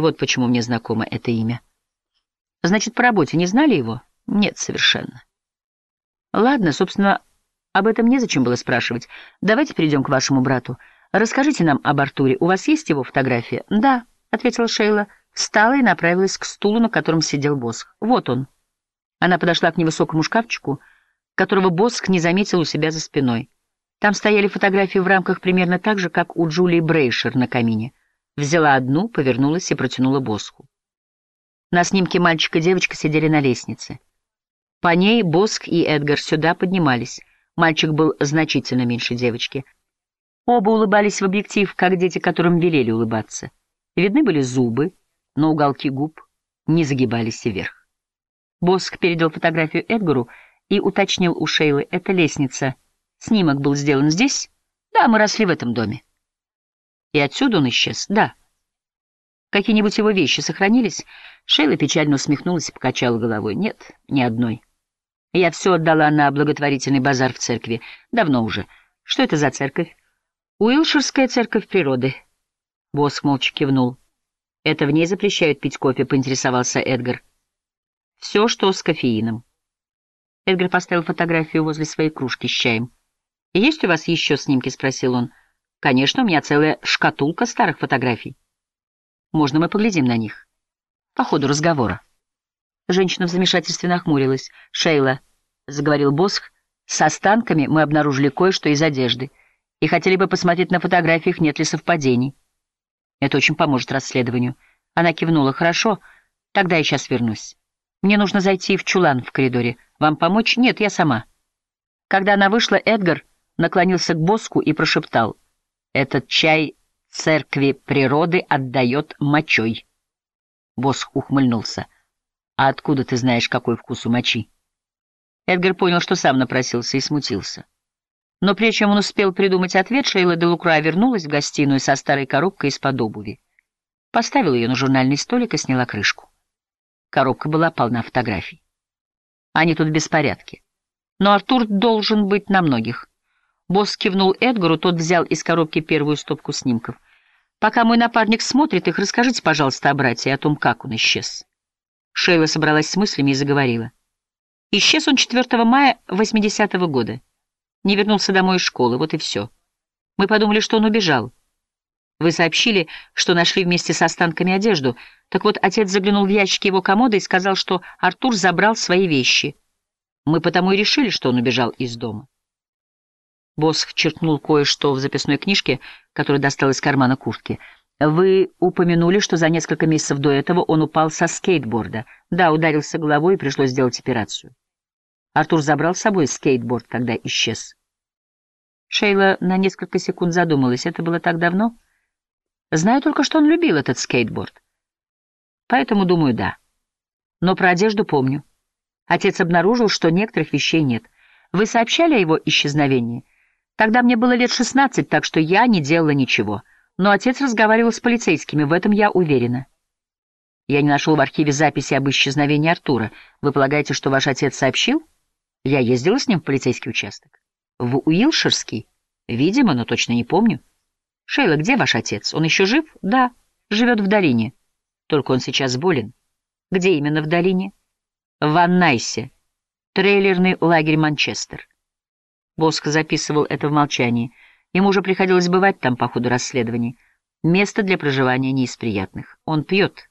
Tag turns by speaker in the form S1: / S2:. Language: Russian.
S1: Вот почему мне знакомо это имя. Значит, по работе не знали его? Нет, совершенно. Ладно, собственно, об этом незачем было спрашивать. Давайте перейдем к вашему брату. Расскажите нам об Артуре. У вас есть его фотография? Да, ответила Шейла. Встала и направилась к стулу, на котором сидел Босх. Вот он. Она подошла к невысокому шкафчику, которого Босх не заметил у себя за спиной. Там стояли фотографии в рамках примерно так же, как у Джулии Брейшер на камине. Взяла одну, повернулась и протянула Босху. На снимке мальчик и девочка сидели на лестнице. По ней Боск и Эдгар сюда поднимались. Мальчик был значительно меньше девочки. Оба улыбались в объектив, как дети, которым велели улыбаться. Видны были зубы, но уголки губ не загибались вверх. Боск передал фотографию Эдгару и уточнил у Шейлы, это лестница. Снимок был сделан здесь? Да, мы росли в этом доме. И отсюда он исчез? Да. Какие-нибудь его вещи сохранились? Шейла печально усмехнулась и покачала головой. Нет, ни одной. Я все отдала на благотворительный базар в церкви. Давно уже. Что это за церковь? Уилширская церковь природы. Босс молча кивнул. Это в ней запрещают пить кофе, поинтересовался Эдгар. Все, что с кофеином. Эдгар поставил фотографию возле своей кружки с чаем. «Есть у вас еще снимки?» — спросил он. «Конечно, у меня целая шкатулка старых фотографий. Можно мы поглядим на них?» По ходу разговора. Женщина в замешательстве нахмурилась. «Шейла», — заговорил Босх, — «с останками мы обнаружили кое-что из одежды и хотели бы посмотреть на фотографиях, нет ли совпадений. Это очень поможет расследованию». Она кивнула. «Хорошо, тогда я сейчас вернусь. Мне нужно зайти в чулан в коридоре. Вам помочь? Нет, я сама». Когда она вышла, Эдгар наклонился к Боску и прошептал. «Этот чай церкви природы отдает мочой». Босх ухмыльнулся. «А откуда ты знаешь, какой вкус у мочи?» Эдгар понял, что сам напросился и смутился. Но прежде чем он успел придумать ответ, Шейла де Лукра вернулась в гостиную со старой коробкой из-под обуви. Поставила ее на журнальный столик и сняла крышку. Коробка была полна фотографий. Они тут в беспорядке. Но Артур должен быть на многих. Босс кивнул Эдгару, тот взял из коробки первую стопку снимков. «Пока мой напарник смотрит их, расскажите, пожалуйста, о брате о том, как он исчез». Шейла собралась с мыслями и заговорила. Исчез он 4 мая 80-го года. Не вернулся домой из школы, вот и все. Мы подумали, что он убежал. Вы сообщили, что нашли вместе с останками одежду. Так вот, отец заглянул в ящики его комода и сказал, что Артур забрал свои вещи. Мы потому и решили, что он убежал из дома. Босх черкнул кое-что в записной книжке, которую достал из кармана куртки — вы упомянули, что за несколько месяцев до этого он упал со скейтборда. Да, ударился головой и пришлось сделать операцию. Артур забрал с собой скейтборд, когда исчез. Шейла на несколько секунд задумалась. Это было так давно? Знаю только, что он любил этот скейтборд. Поэтому думаю, да. Но про одежду помню. Отец обнаружил, что некоторых вещей нет. Вы сообщали о его исчезновении? Тогда мне было лет шестнадцать, так что я не делала ничего. Но отец разговаривал с полицейскими, в этом я уверена. Я не нашел в архиве записи об исчезновении Артура. Вы полагаете, что ваш отец сообщил? Я ездила с ним в полицейский участок. В Уилширский? Видимо, но точно не помню. Шейла, где ваш отец? Он еще жив? Да, живет в долине. Только он сейчас болен. Где именно в долине? В Ваннайсе. Трейлерный лагерь Манчестер. Боск записывал это в молчании. Ему уже приходилось бывать там по ходу расследований. Место для проживания не из приятных. Он пьет.